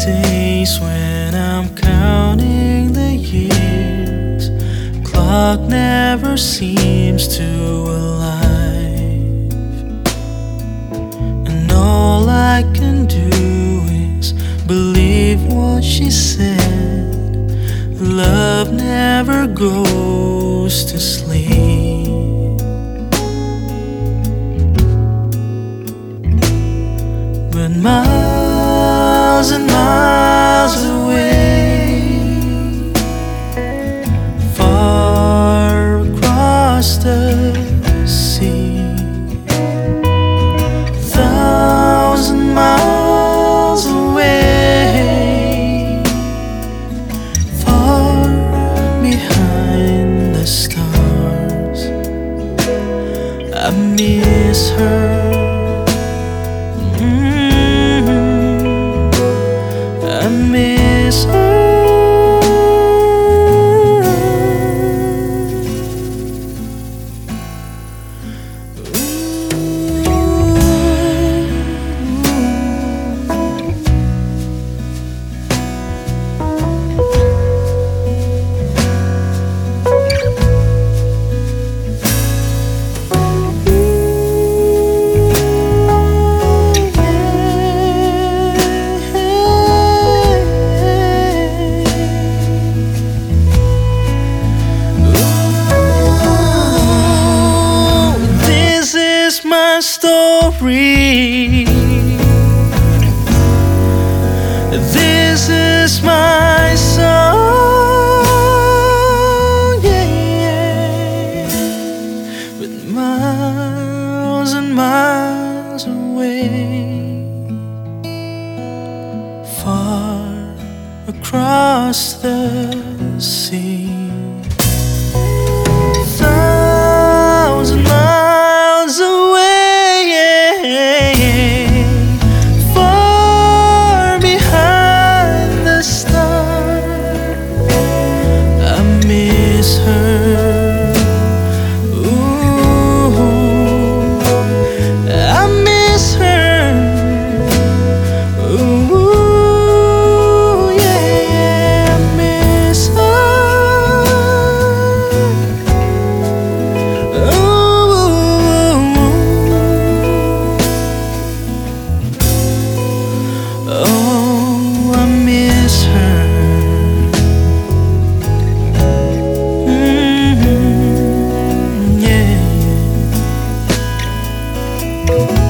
days when I'm counting the years. Clock never seems to alive, and all I can do is believe what she said. Love never goes to sleep. Sea, thousand miles away, far behind the stars, I miss her. Mm, I miss her. Story. This is my song. Yeah, But miles and miles away, far across the sea. Miss Oh, I